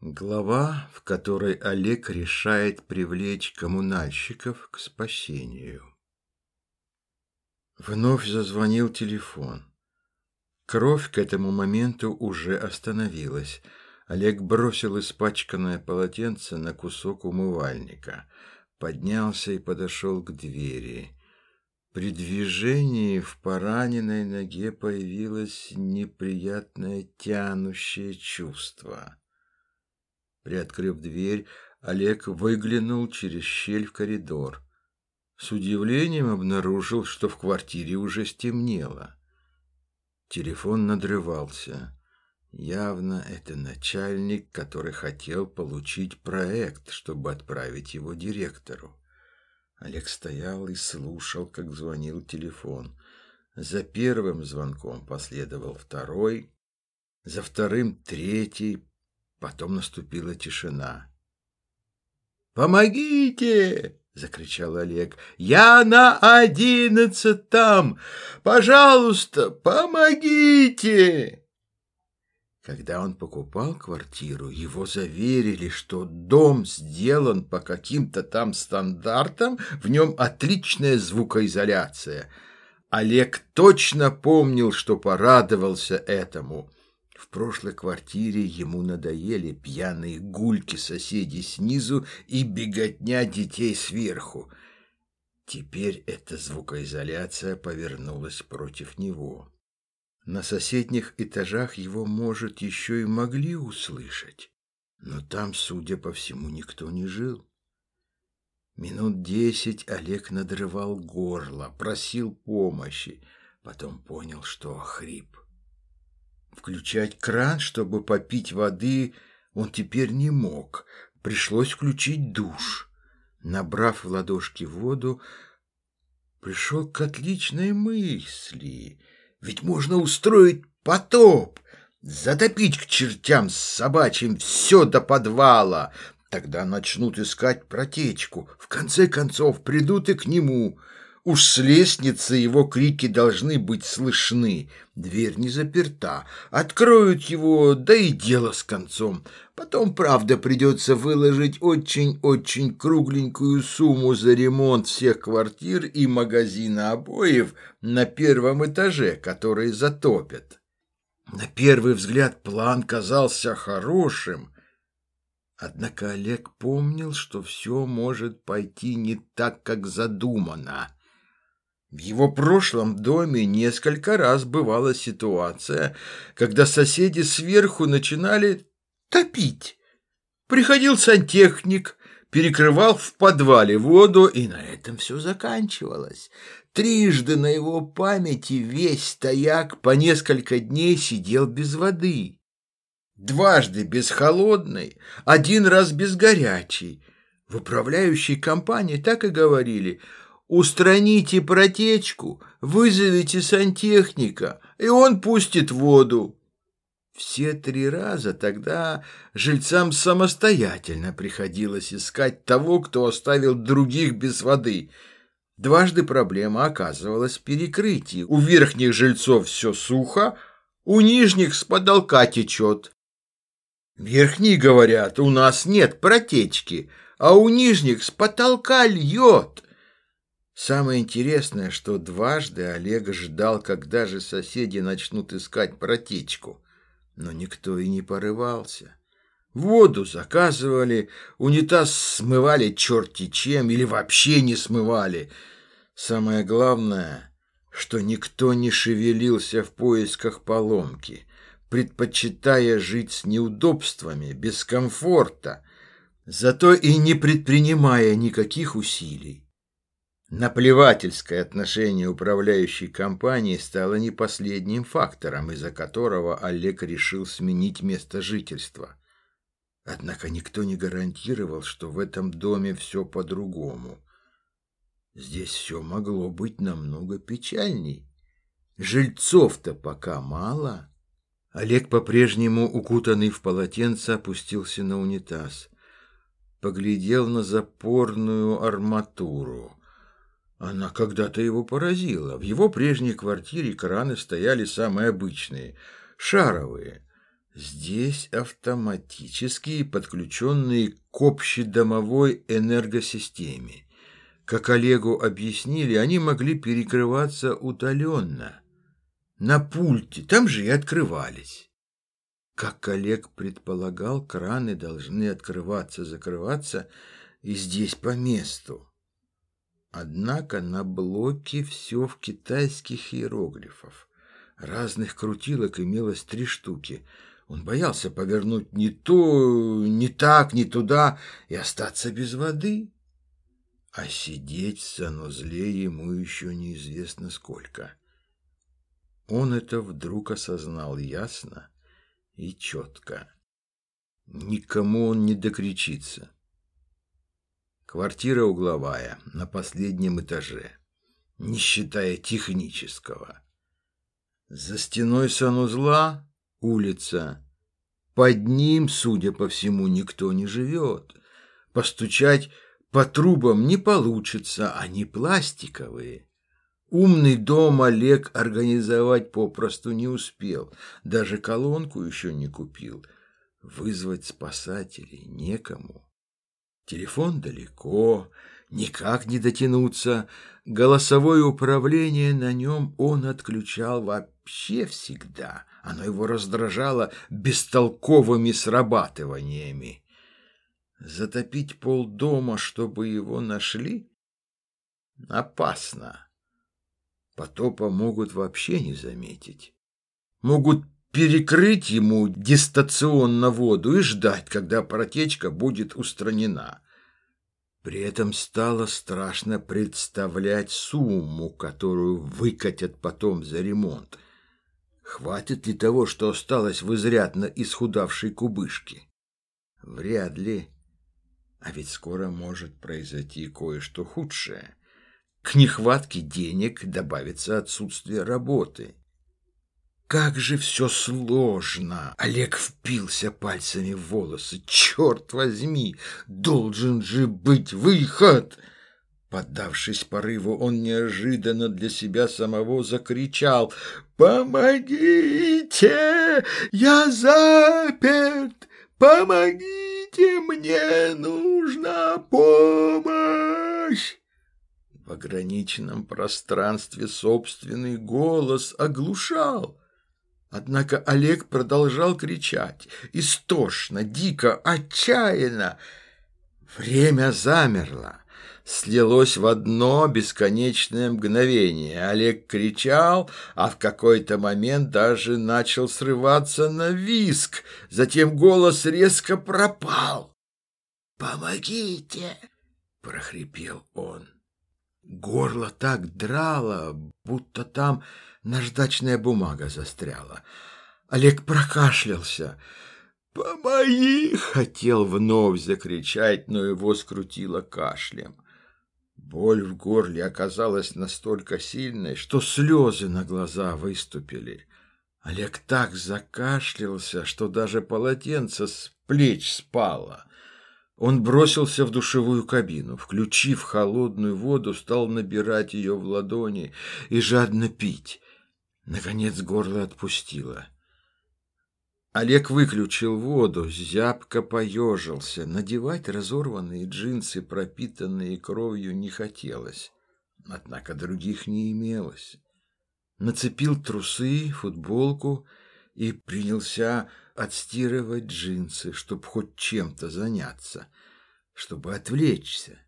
Глава, в которой Олег решает привлечь коммунальщиков к спасению. Вновь зазвонил телефон. Кровь к этому моменту уже остановилась. Олег бросил испачканное полотенце на кусок умывальника, поднялся и подошел к двери. При движении в пораненной ноге появилось неприятное тянущее чувство. Приоткрыв дверь, Олег выглянул через щель в коридор. С удивлением обнаружил, что в квартире уже стемнело. Телефон надрывался. Явно это начальник, который хотел получить проект, чтобы отправить его директору. Олег стоял и слушал, как звонил телефон. За первым звонком последовал второй, за вторым третий, Потом наступила тишина. «Помогите!» — закричал Олег. «Я на одиннадцатом! Пожалуйста, помогите!» Когда он покупал квартиру, его заверили, что дом сделан по каким-то там стандартам, в нем отличная звукоизоляция. Олег точно помнил, что порадовался этому. В прошлой квартире ему надоели пьяные гульки соседей снизу и беготня детей сверху. Теперь эта звукоизоляция повернулась против него. На соседних этажах его, может, еще и могли услышать, но там, судя по всему, никто не жил. Минут десять Олег надрывал горло, просил помощи, потом понял, что охрип. Включать кран, чтобы попить воды, он теперь не мог. Пришлось включить душ. Набрав в ладошки воду, пришел к отличной мысли. Ведь можно устроить потоп, затопить к чертям с собачьим все до подвала. Тогда начнут искать протечку. В конце концов придут и к нему – Уж с лестницы его крики должны быть слышны. Дверь не заперта. Откроют его, да и дело с концом. Потом, правда, придется выложить очень-очень кругленькую сумму за ремонт всех квартир и магазина обоев на первом этаже, которые затопят. На первый взгляд план казался хорошим. Однако Олег помнил, что все может пойти не так, как задумано. В его прошлом доме несколько раз бывала ситуация, когда соседи сверху начинали топить. Приходил сантехник, перекрывал в подвале воду, и на этом все заканчивалось. Трижды на его памяти весь стояк по несколько дней сидел без воды. Дважды без холодной, один раз без горячей. В управляющей компании так и говорили – Устраните протечку, вызовите сантехника, и он пустит воду. Все три раза тогда жильцам самостоятельно приходилось искать того, кто оставил других без воды. Дважды проблема оказывалась в перекрытии. У верхних жильцов все сухо, у нижних с потолка течет. Верхние говорят, у нас нет протечки, а у нижних с потолка льет. Самое интересное, что дважды Олег ждал, когда же соседи начнут искать протечку, но никто и не порывался. Воду заказывали, унитаз смывали черти чем или вообще не смывали. Самое главное, что никто не шевелился в поисках поломки, предпочитая жить с неудобствами, без комфорта, зато и не предпринимая никаких усилий. Наплевательское отношение управляющей компании стало не последним фактором, из-за которого Олег решил сменить место жительства. Однако никто не гарантировал, что в этом доме все по-другому. Здесь все могло быть намного печальней. Жильцов-то пока мало. Олег, по-прежнему укутанный в полотенце, опустился на унитаз. Поглядел на запорную арматуру. Она когда-то его поразила. В его прежней квартире краны стояли самые обычные, шаровые. Здесь автоматические, подключенные к общедомовой энергосистеме. Как Олегу объяснили, они могли перекрываться удаленно. На пульте, там же и открывались. Как Олег предполагал, краны должны открываться-закрываться и здесь по месту. Однако на блоке все в китайских иероглифов. Разных крутилок имелось три штуки. Он боялся повернуть не то, не так, не туда и остаться без воды. А сидеть в санузле ему еще неизвестно сколько. Он это вдруг осознал ясно и четко. Никому он не докричится. Квартира угловая, на последнем этаже, не считая технического. За стеной санузла улица. Под ним, судя по всему, никто не живет. Постучать по трубам не получится, они пластиковые. Умный дом Олег организовать попросту не успел, даже колонку еще не купил. Вызвать спасателей некому. Телефон далеко, никак не дотянуться. Голосовое управление на нем он отключал вообще всегда. Оно его раздражало бестолковыми срабатываниями. Затопить полдома, чтобы его нашли? Опасно. Потопа могут вообще не заметить. Могут перекрыть ему дистанционно воду и ждать, когда протечка будет устранена. При этом стало страшно представлять сумму, которую выкатят потом за ремонт. Хватит ли того, что осталось в изрядно исхудавшей кубышке? Вряд ли. А ведь скоро может произойти кое-что худшее. К нехватке денег добавится отсутствие работы. Как же все сложно! Олег впился пальцами в волосы. Черт возьми, должен же быть выход! Поддавшись порыву, он неожиданно для себя самого закричал «Помогите! Я заперт! Помогите! Мне нужна помощь!» В ограниченном пространстве собственный голос оглушал. Однако Олег продолжал кричать, истошно, дико, отчаянно. Время замерло, слилось в одно бесконечное мгновение. Олег кричал, а в какой-то момент даже начал срываться на виск. Затем голос резко пропал. «Помогите!» — прохрипел он. Горло так драло, будто там наждачная бумага застряла. Олег прокашлялся. «Помоги!» — хотел вновь закричать, но его скрутило кашлем. Боль в горле оказалась настолько сильной, что слезы на глаза выступили. Олег так закашлялся, что даже полотенце с плеч спало. Он бросился в душевую кабину, включив холодную воду, стал набирать ее в ладони и жадно пить. Наконец горло отпустило. Олег выключил воду, зябко поежился. Надевать разорванные джинсы, пропитанные кровью, не хотелось. Однако других не имелось. Нацепил трусы, футболку и принялся отстирывать джинсы, чтобы хоть чем-то заняться, чтобы отвлечься.